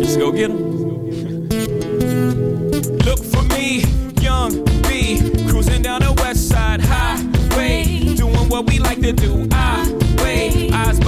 Let's go get 'em. Look for me, young B, cruising down the west side highway, doing what we like to do. I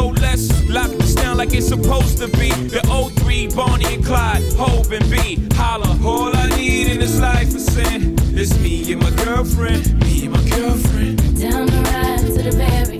let's lock this down like it's supposed to be. The O3, Bonnie and Clyde, Hove and B. Holla, all I need in this life is sin. It's me and my girlfriend, me and my girlfriend. Down the ride to the very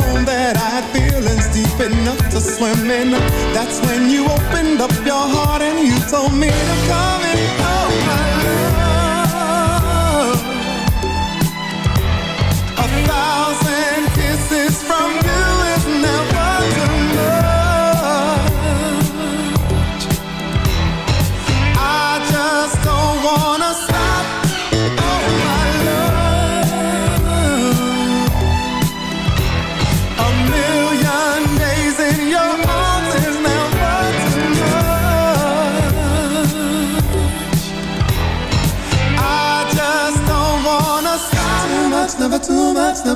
known that I had feelings deep enough to swim in. That's when you opened up your heart and you told me to come in.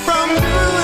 from you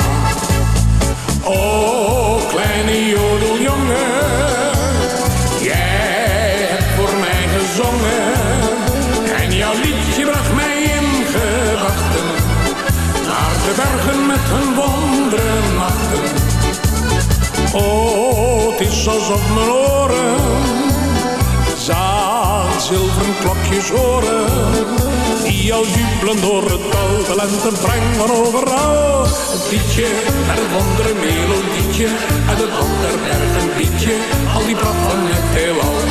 O kleine jodeljongen, jij hebt voor mij gezongen. En jouw liedje bracht mij in gedachten, naar de bergen met hun wonderen nachten. Oh, het is alsof mijn oren zaal zilveren klokjes horen. Die al jubelen door het dal, de lente brengt van overal. Een liedje en een andere melodietje, en een ander bergendietje. een liedje, al die brand van het heelal.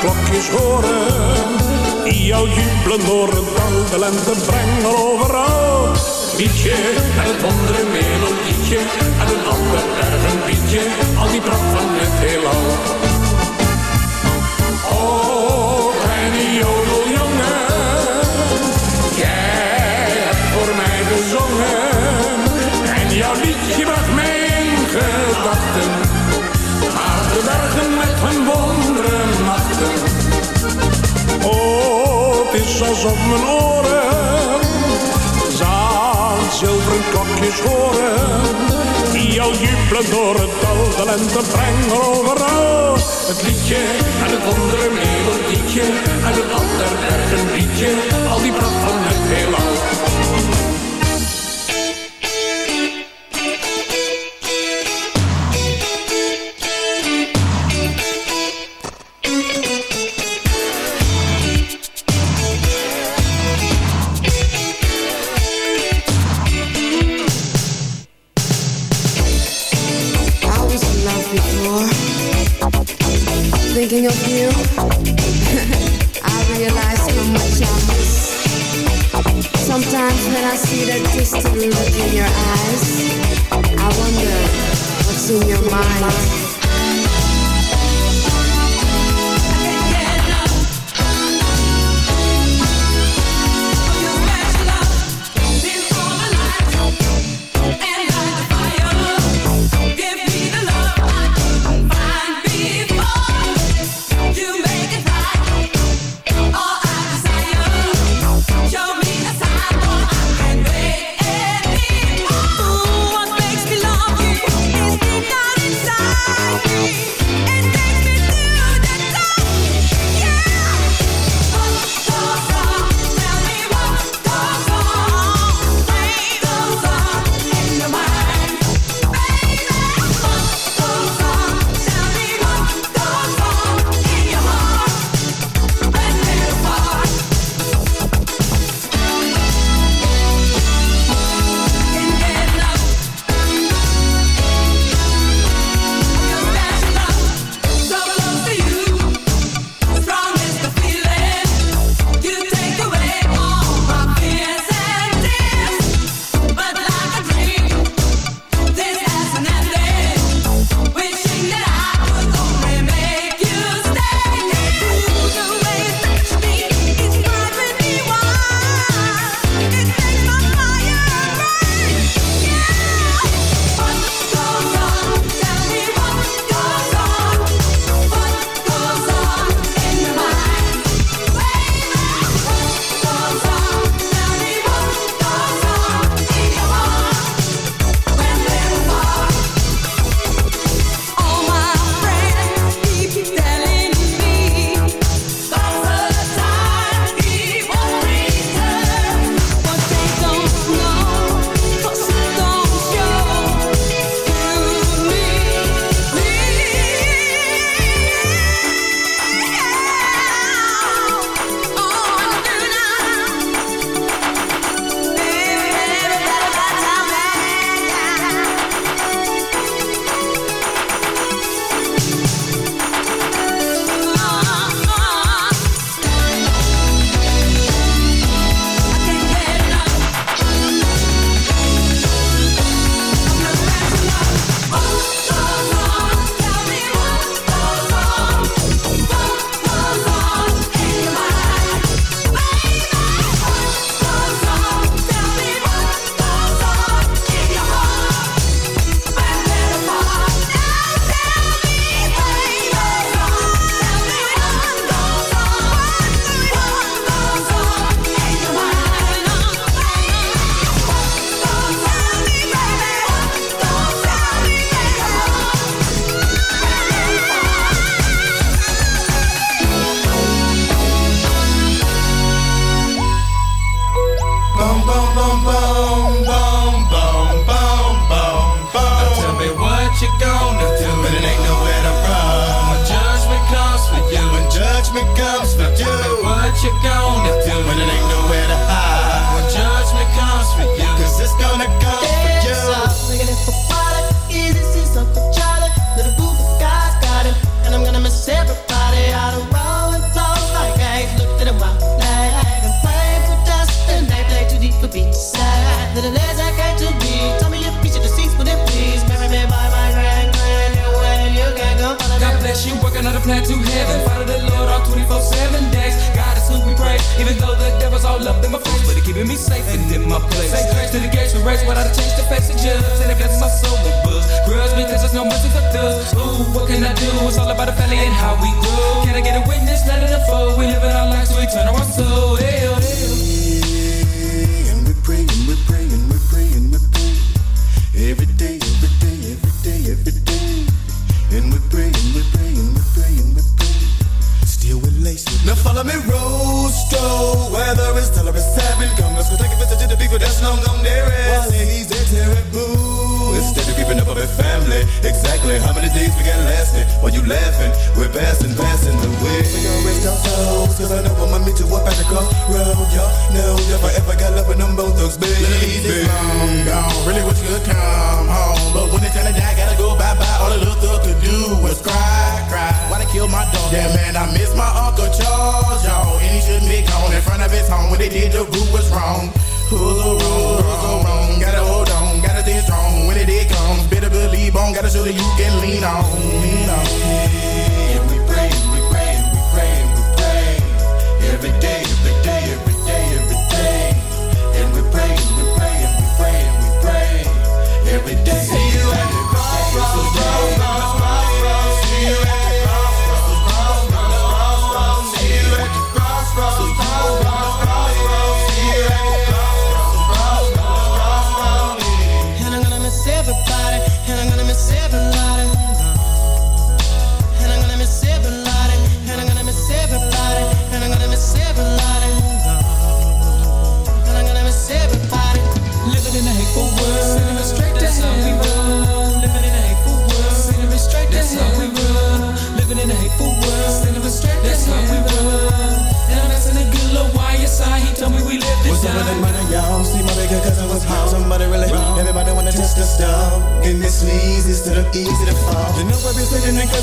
klokjes horen. Die jou jubelen door het dal, de lente brengen overal. Liedje en het andere melodietje en een ander erg een al die pracht van het heelal. Alsof mijn oren zaan zilveren klokjes horen. Die al jubelen door het dal, de lente brengen overal. Het liedje en het andere melodietje en het ander een liedje. Al die pracht van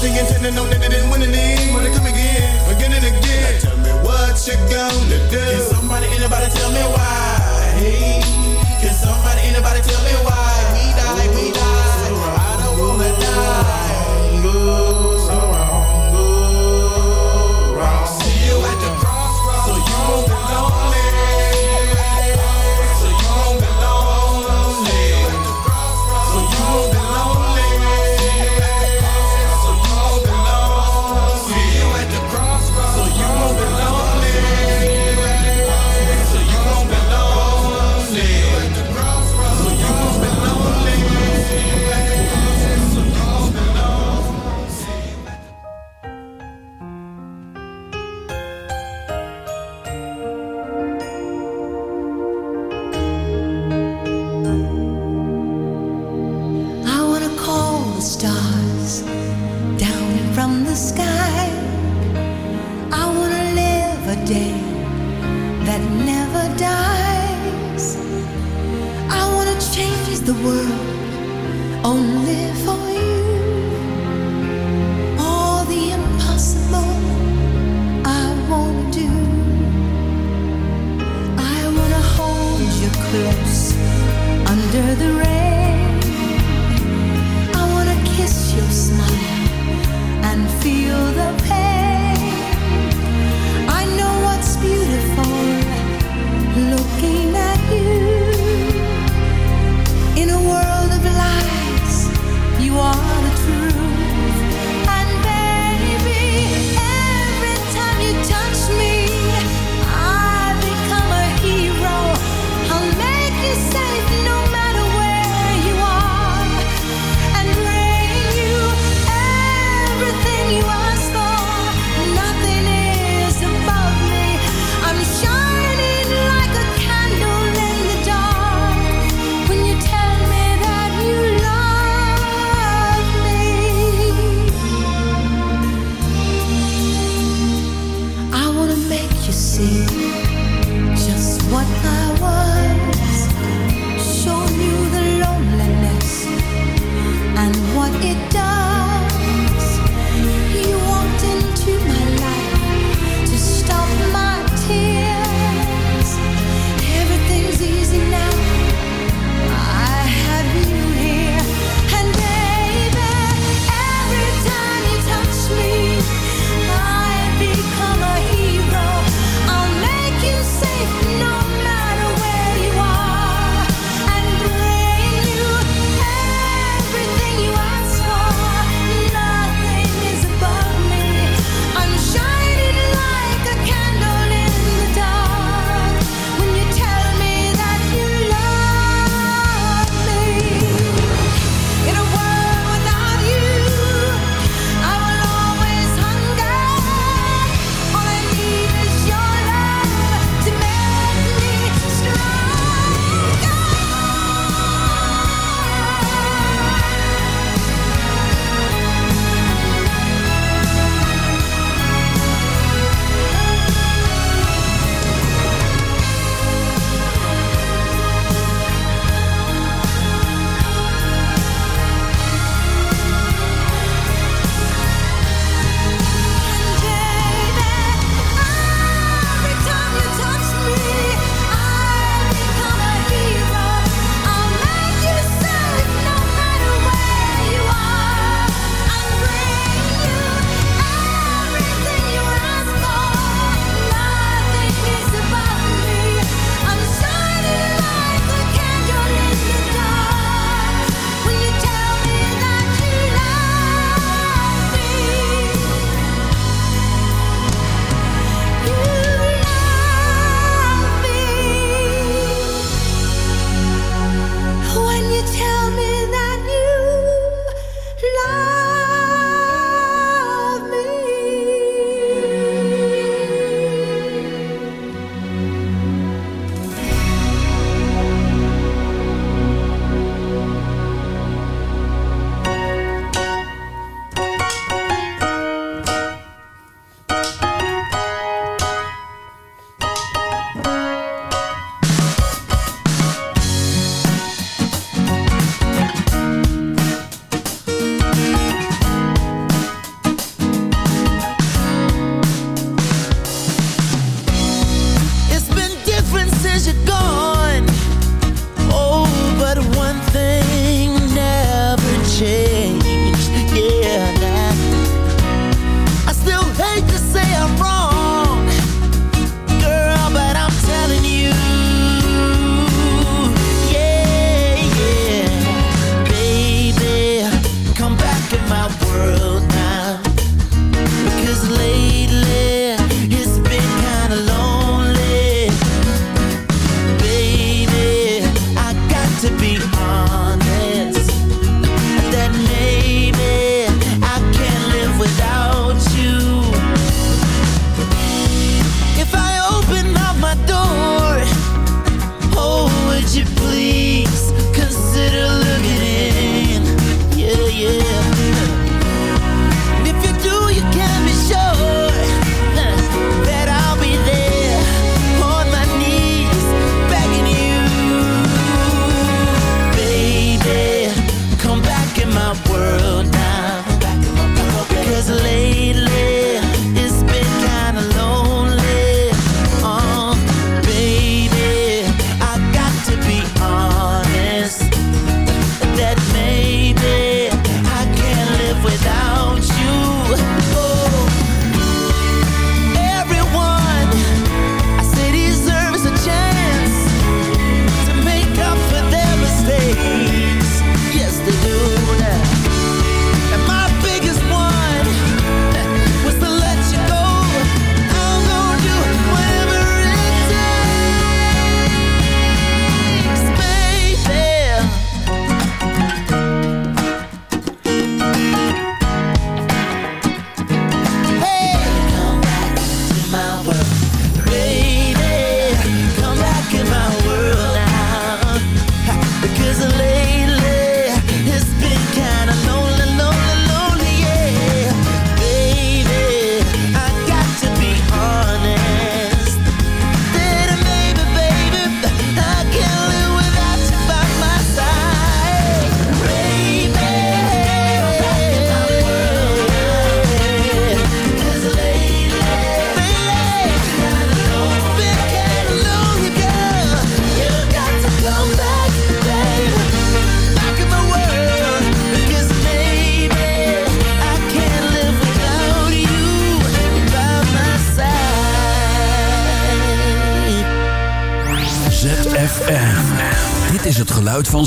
intent know that. Wanna come again, again and again. Now tell me what you gonna do. Can somebody, anybody tell me why? Hey, can somebody, anybody tell me why?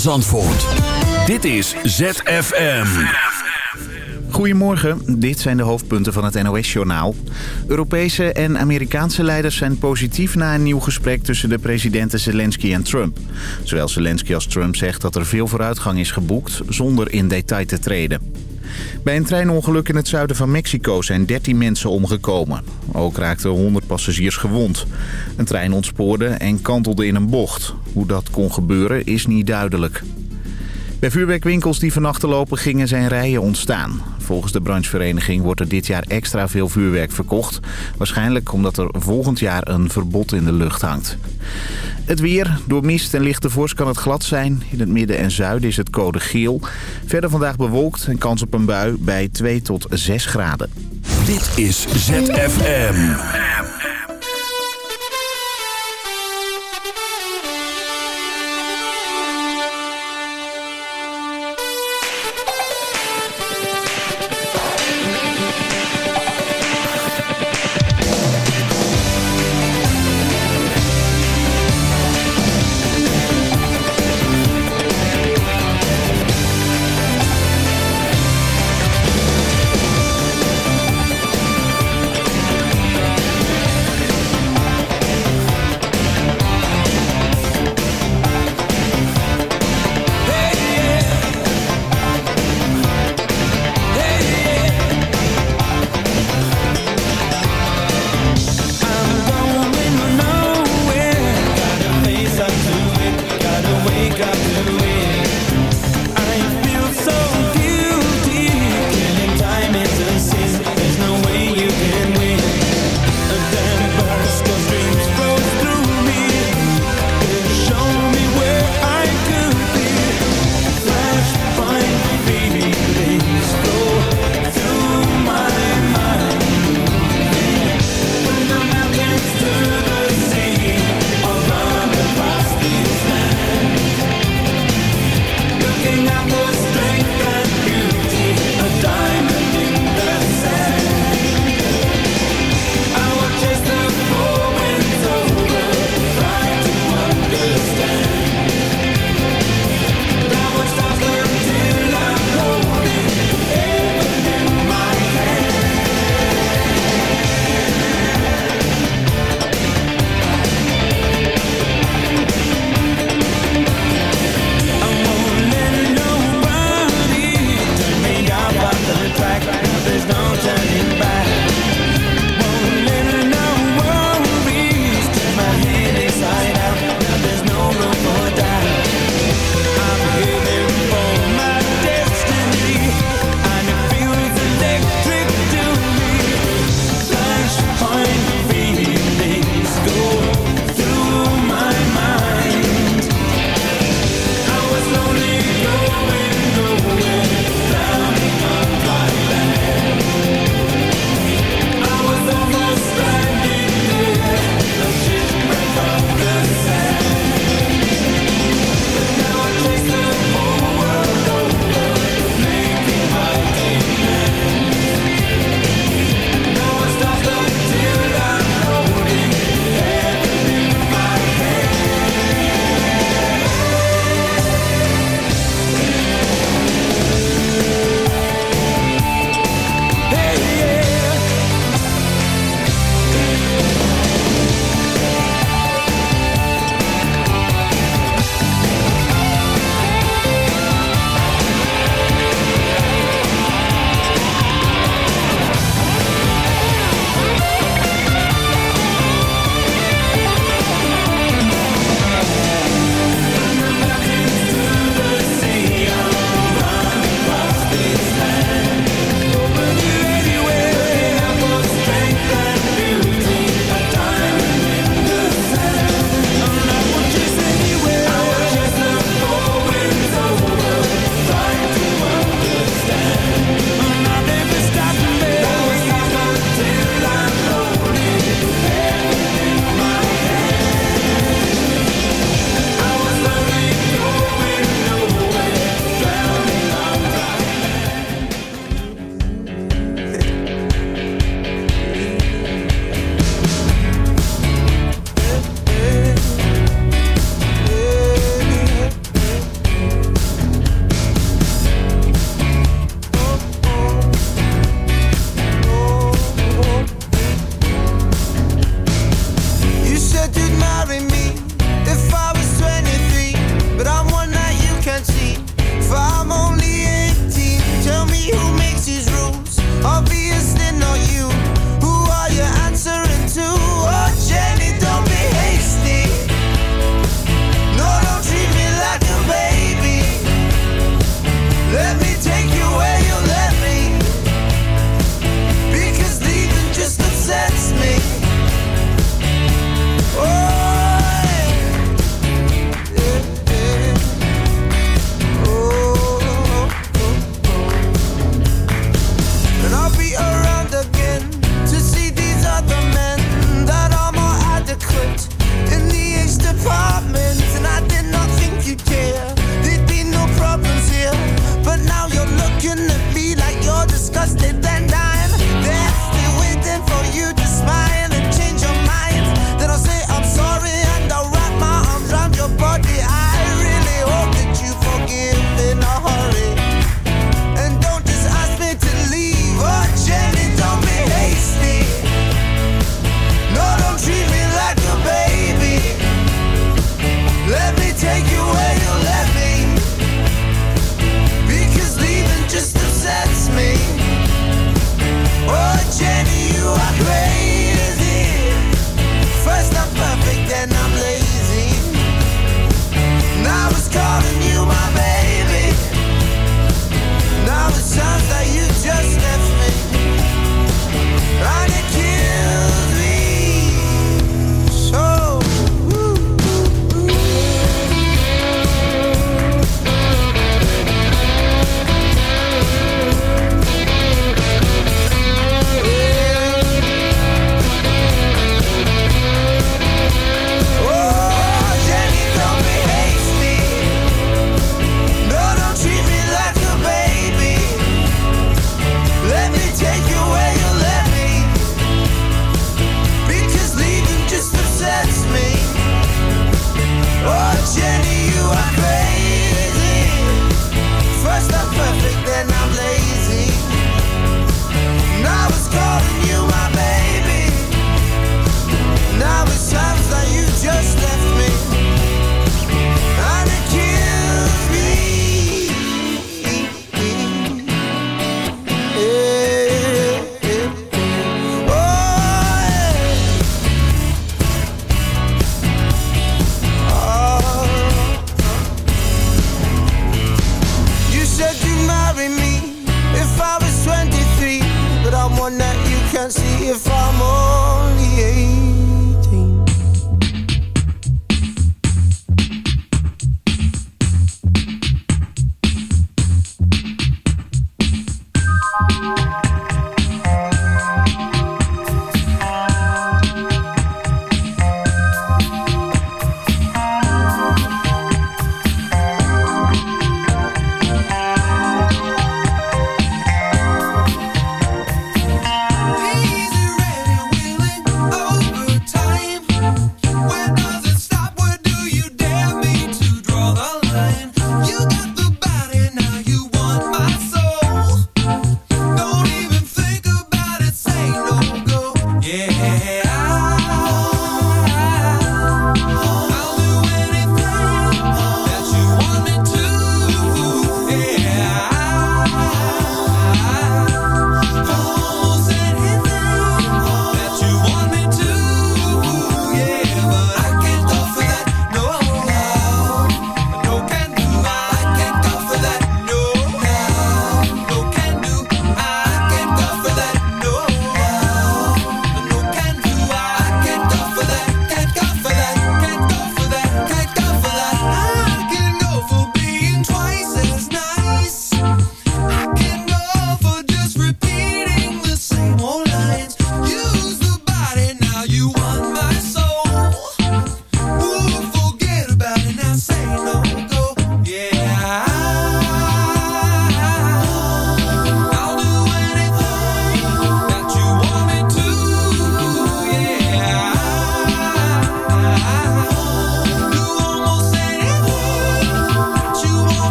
Van Zandvoort. Dit is ZFM. Goedemorgen, dit zijn de hoofdpunten van het NOS-journaal. Europese en Amerikaanse leiders zijn positief na een nieuw gesprek tussen de presidenten Zelensky en Trump. Zowel Zelensky als Trump zegt dat er veel vooruitgang is geboekt zonder in detail te treden. Bij een treinongeluk in het zuiden van Mexico zijn 13 mensen omgekomen. Ook raakten 100 passagiers gewond. Een trein ontspoorde en kantelde in een bocht. Hoe dat kon gebeuren is niet duidelijk. Bij vuurwerkwinkels die vannacht lopen gingen zijn rijen ontstaan. Volgens de branchevereniging wordt er dit jaar extra veel vuurwerk verkocht. Waarschijnlijk omdat er volgend jaar een verbod in de lucht hangt. Het weer. Door mist en lichte vorst kan het glad zijn. In het midden en zuiden is het code geel. Verder vandaag bewolkt en kans op een bui bij 2 tot 6 graden. Dit is ZFM.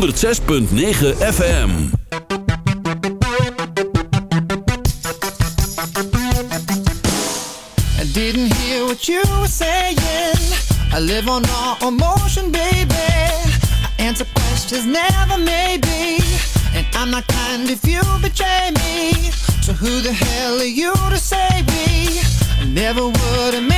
106.9 FM. I didn't hear what you were saying. I live on all emotion, baby. I answer questions, never maybe. And I'm not kind if you betray me. So who the hell are you to save me? I never would have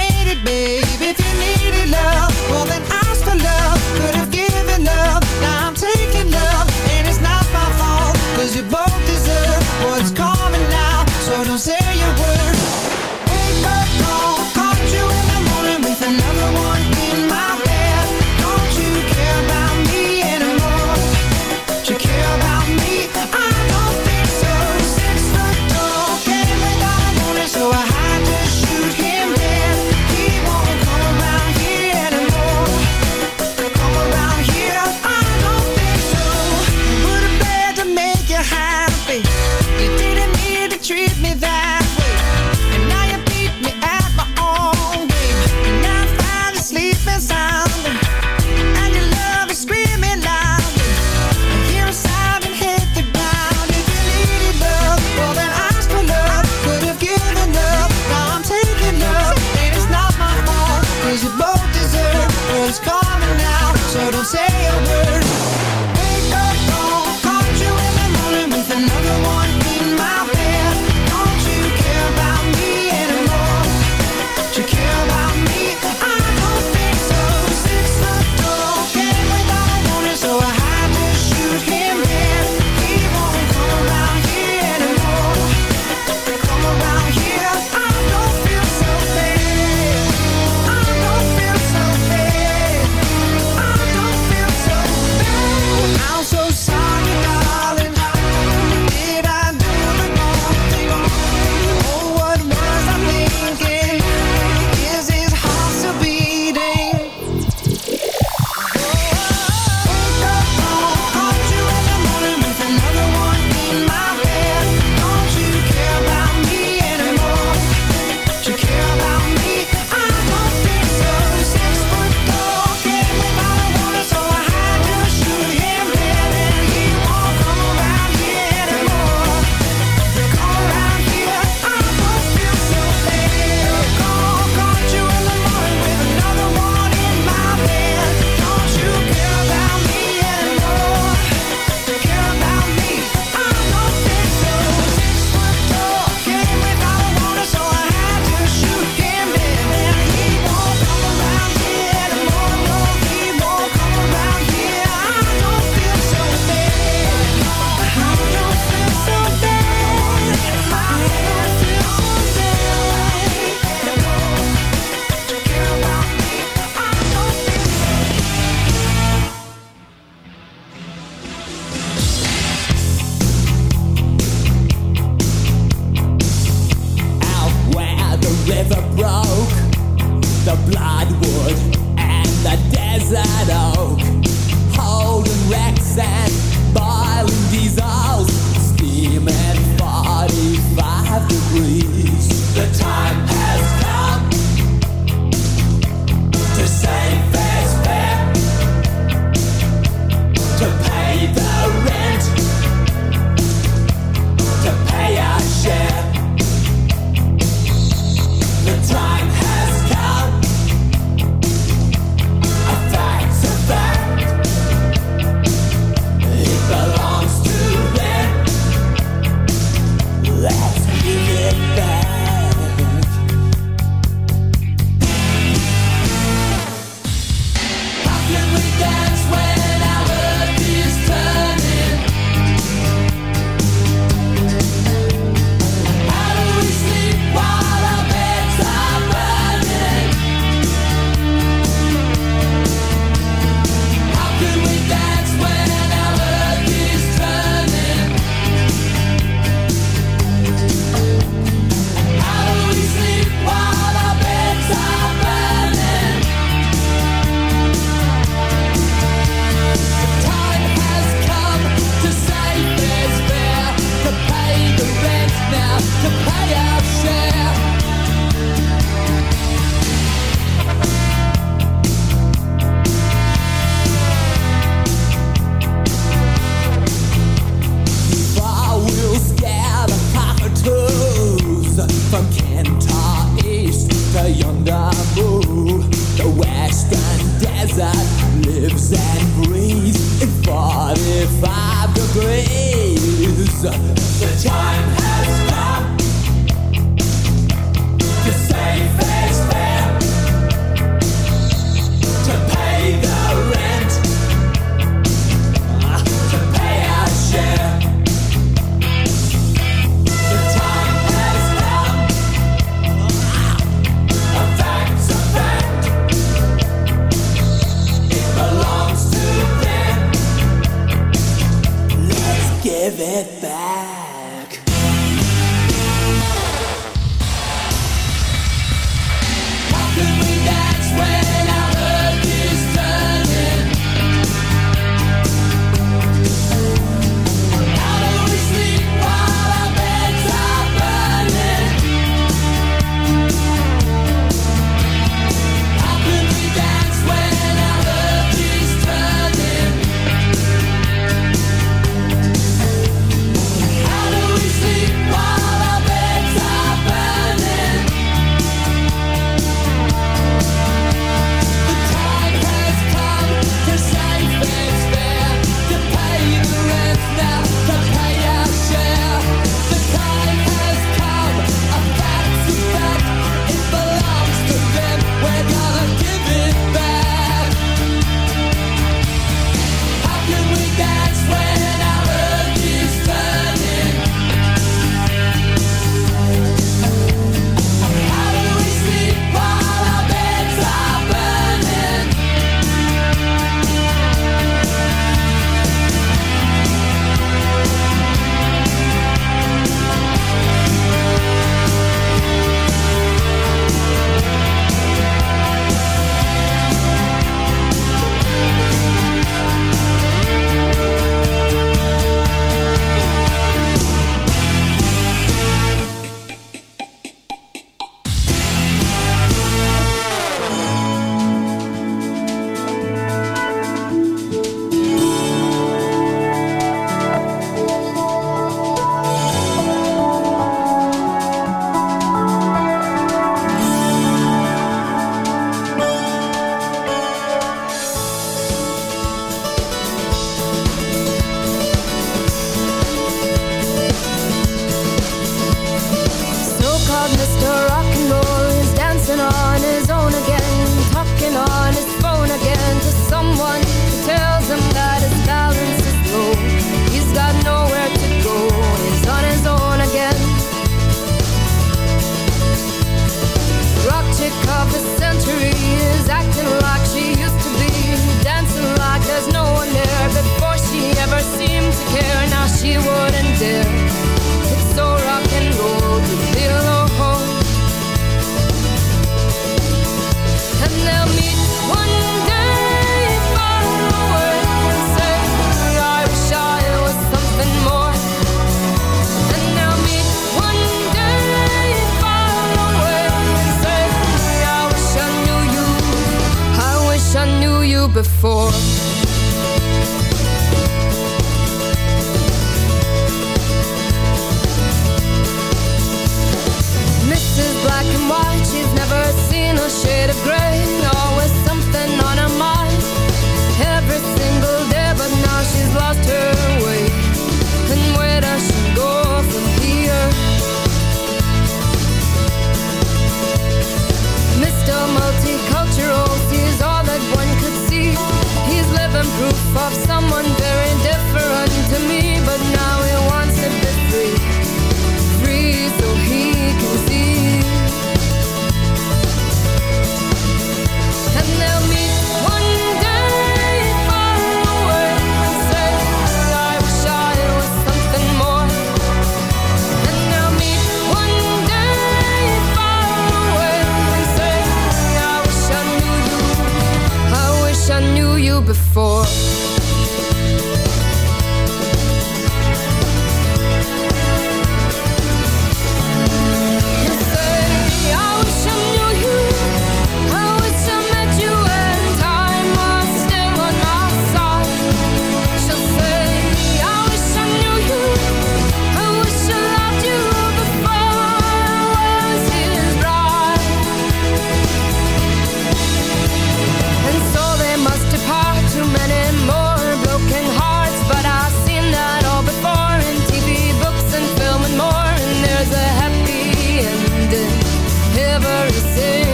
embarrassing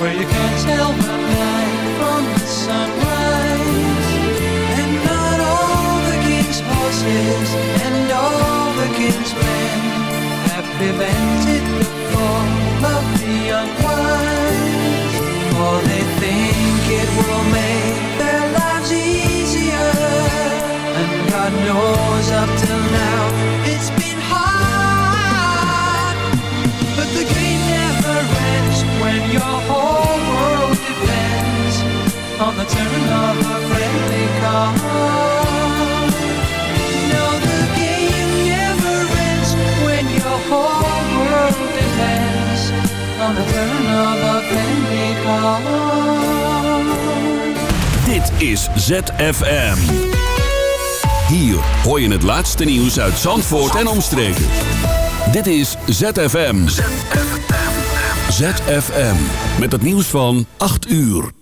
where you can't tell the night from the sunrise. And not all the king's horses and all the king's men have prevented the fall of the unwise. For they think it will make their lives easier. And God knows up till now it's been hard. But the game never ends when your whole world depends on the turn of a friendly card. No, the game never ends when your whole world depends on the turn of a friendly card. Dit is ZFM. Hier hoor je het laatste nieuws uit Zandvoort en omstreken. Dit is ZFM. ZFM. Met het nieuws van 8 uur.